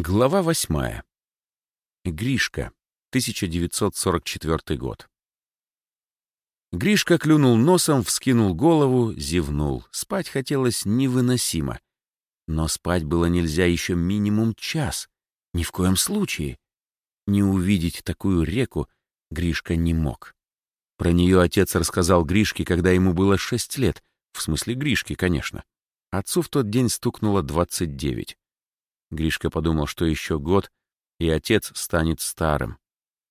Глава восьмая. Гришка, 1944 год. Гришка клюнул носом, вскинул голову, зевнул. Спать хотелось невыносимо. Но спать было нельзя еще минимум час. Ни в коем случае. Не увидеть такую реку Гришка не мог. Про нее отец рассказал Гришке, когда ему было шесть лет. В смысле Гришки, конечно. Отцу в тот день стукнуло двадцать девять. Гришка подумал, что еще год, и отец станет старым.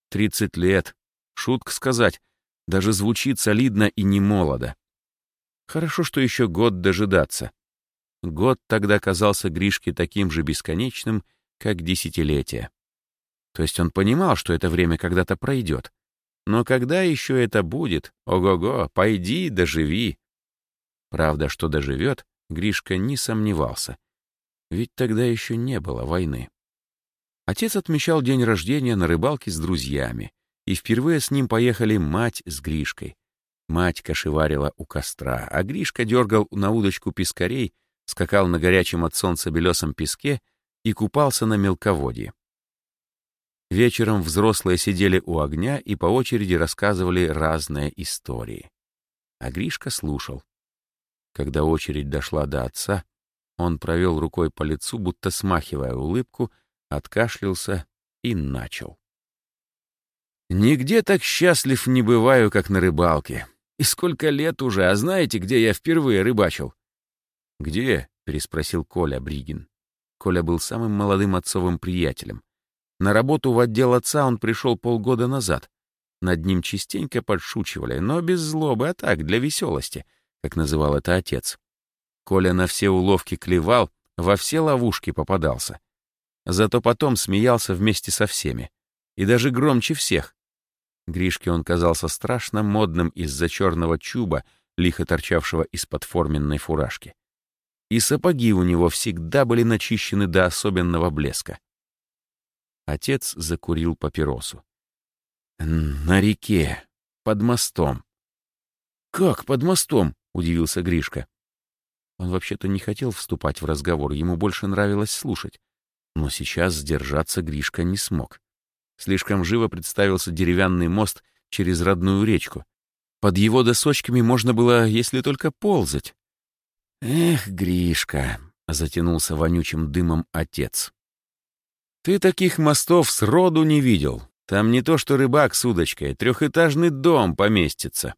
Тридцать лет. Шутка сказать. Даже звучит солидно и не молодо. Хорошо, что еще год дожидаться. Год тогда казался Гришке таким же бесконечным, как десятилетие. То есть он понимал, что это время когда-то пройдет. Но когда еще это будет? Ого-го, пойди, доживи. Правда, что доживет, Гришка не сомневался. Ведь тогда еще не было войны. Отец отмечал день рождения на рыбалке с друзьями, и впервые с ним поехали мать с Гришкой. Мать кошеварила у костра, а Гришка дергал на удочку пескарей, скакал на горячем от солнца белесом песке и купался на мелководье. Вечером взрослые сидели у огня и по очереди рассказывали разные истории. А Гришка слушал. Когда очередь дошла до отца, он провел рукой по лицу, будто смахивая улыбку, откашлялся и начал. «Нигде так счастлив не бываю, как на рыбалке. И сколько лет уже, а знаете, где я впервые рыбачил?» «Где?» — переспросил Коля Бригин. Коля был самым молодым отцовым приятелем. На работу в отдел отца он пришел полгода назад. Над ним частенько подшучивали, но без злобы, а так, для веселости, как называл это отец. Коля на все уловки клевал, во все ловушки попадался. Зато потом смеялся вместе со всеми. И даже громче всех. Гришке он казался страшно модным из-за черного чуба, лихо торчавшего из-под форменной фуражки. И сапоги у него всегда были начищены до особенного блеска. Отец закурил папиросу. «На реке, под мостом». «Как под мостом?» — удивился Гришка. Он вообще-то не хотел вступать в разговор, ему больше нравилось слушать. Но сейчас сдержаться Гришка не смог. Слишком живо представился деревянный мост через родную речку. Под его досочками можно было, если только ползать. «Эх, Гришка!» — затянулся вонючим дымом отец. «Ты таких мостов сроду не видел. Там не то что рыбак с удочкой, трехэтажный дом поместится».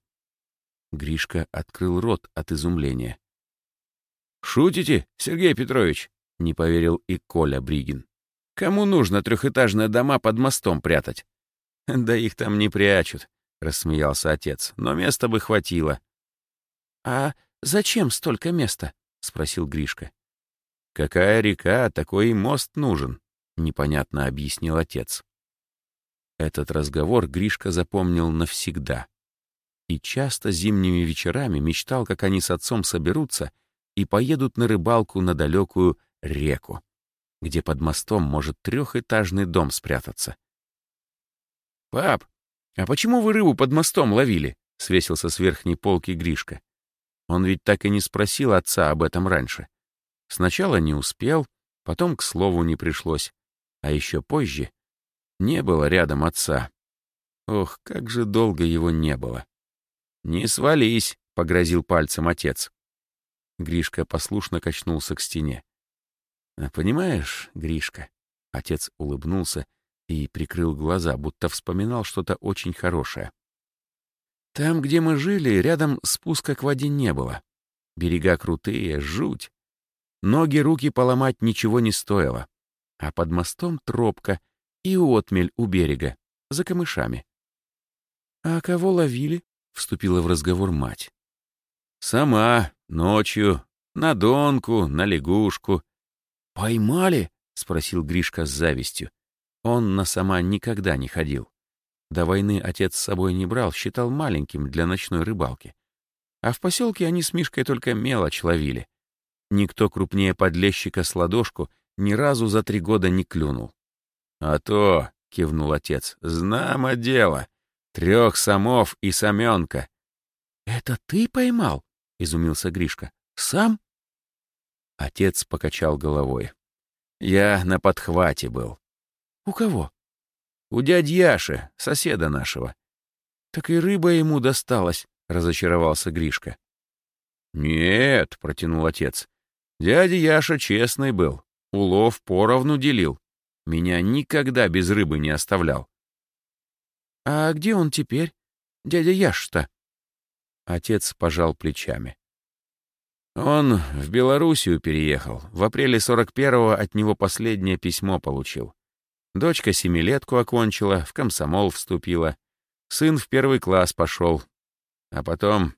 Гришка открыл рот от изумления. «Шутите, Сергей Петрович?» — не поверил и Коля Бригин. «Кому нужно трехэтажные дома под мостом прятать?» «Да их там не прячут», — рассмеялся отец, — «но места бы хватило». «А зачем столько места?» — спросил Гришка. «Какая река, такой и мост нужен», — непонятно объяснил отец. Этот разговор Гришка запомнил навсегда. И часто зимними вечерами мечтал, как они с отцом соберутся — и поедут на рыбалку на далекую реку, где под мостом может трехэтажный дом спрятаться. «Пап, а почему вы рыбу под мостом ловили?» — свесился с верхней полки Гришка. Он ведь так и не спросил отца об этом раньше. Сначала не успел, потом к слову не пришлось, а еще позже не было рядом отца. Ох, как же долго его не было. «Не свались», — погрозил пальцем отец. Гришка послушно качнулся к стене. «А «Понимаешь, Гришка...» Отец улыбнулся и прикрыл глаза, будто вспоминал что-то очень хорошее. «Там, где мы жили, рядом спуска к воде не было. Берега крутые, жуть. Ноги, руки поломать ничего не стоило. А под мостом тропка и отмель у берега, за камышами. «А кого ловили?» — вступила в разговор мать. «Сама, ночью, на донку, на лягушку». «Поймали?» — спросил Гришка с завистью. Он на сама никогда не ходил. До войны отец с собой не брал, считал маленьким для ночной рыбалки. А в поселке они с Мишкой только мелочь ловили. Никто крупнее подлещика с ладошку ни разу за три года не клюнул. «А то», — кивнул отец, — «знамо дело. Трех самов и саменка». «Это ты поймал?» — изумился Гришка. «Сам?» Отец покачал головой. Я на подхвате был. У кого? У дяди Яши, соседа нашего. Так и рыба ему досталась, разочаровался Гришка. Нет, протянул отец. Дядя Яша честный был. Улов поровну делил. Меня никогда без рыбы не оставлял. А где он теперь? Дядя Яш-то? Отец пожал плечами. Он в Белоруссию переехал. В апреле 41-го от него последнее письмо получил. Дочка семилетку окончила, в комсомол вступила. Сын в первый класс пошел. А потом,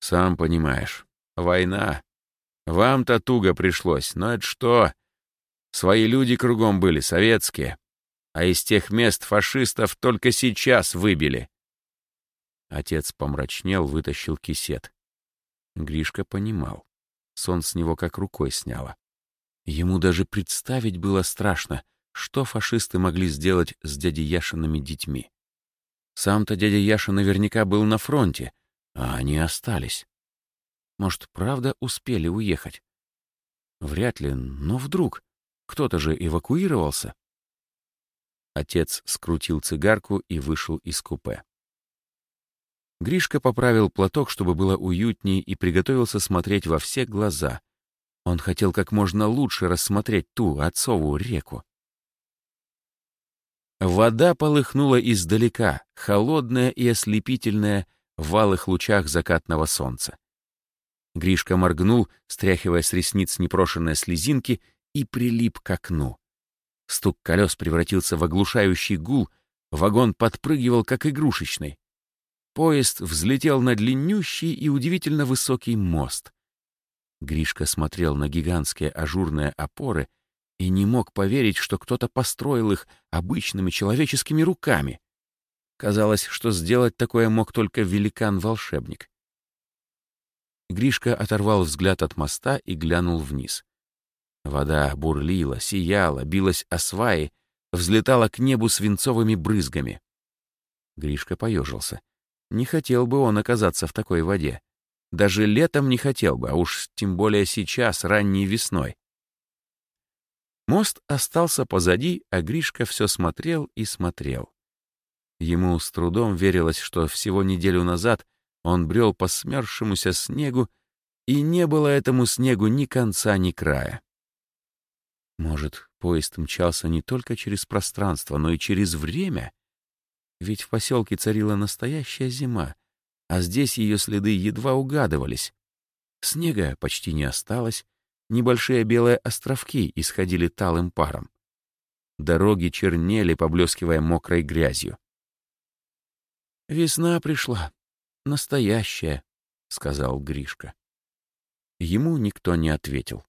сам понимаешь, война. Вам-то туго пришлось, но это что? Свои люди кругом были, советские. А из тех мест фашистов только сейчас выбили. Отец помрачнел, вытащил кисет. Гришка понимал. Сон с него как рукой сняло. Ему даже представить было страшно, что фашисты могли сделать с дядей Яшиными детьми. Сам-то дядя Яша наверняка был на фронте, а они остались. Может, правда успели уехать? Вряд ли, но вдруг. Кто-то же эвакуировался. Отец скрутил цигарку и вышел из купе. Гришка поправил платок, чтобы было уютнее, и приготовился смотреть во все глаза. Он хотел как можно лучше рассмотреть ту отцову реку. Вода полыхнула издалека, холодная и ослепительная, в алых лучах закатного солнца. Гришка моргнул, стряхивая с ресниц непрошенные слезинки, и прилип к окну. Стук колес превратился в оглушающий гул, вагон подпрыгивал, как игрушечный. Поезд взлетел на длиннющий и удивительно высокий мост. Гришка смотрел на гигантские ажурные опоры и не мог поверить, что кто-то построил их обычными человеческими руками. Казалось, что сделать такое мог только великан-волшебник. Гришка оторвал взгляд от моста и глянул вниз. Вода бурлила, сияла, билась о сваи, взлетала к небу свинцовыми брызгами. Гришка поежился. Не хотел бы он оказаться в такой воде. Даже летом не хотел бы, а уж тем более сейчас, ранней весной. Мост остался позади, а Гришка все смотрел и смотрел. Ему с трудом верилось, что всего неделю назад он брел по смерзшемуся снегу, и не было этому снегу ни конца, ни края. Может, поезд мчался не только через пространство, но и через время? Ведь в поселке царила настоящая зима, а здесь ее следы едва угадывались. Снега почти не осталось, небольшие белые островки исходили талым паром. Дороги чернели, поблескивая мокрой грязью. «Весна пришла, настоящая», — сказал Гришка. Ему никто не ответил.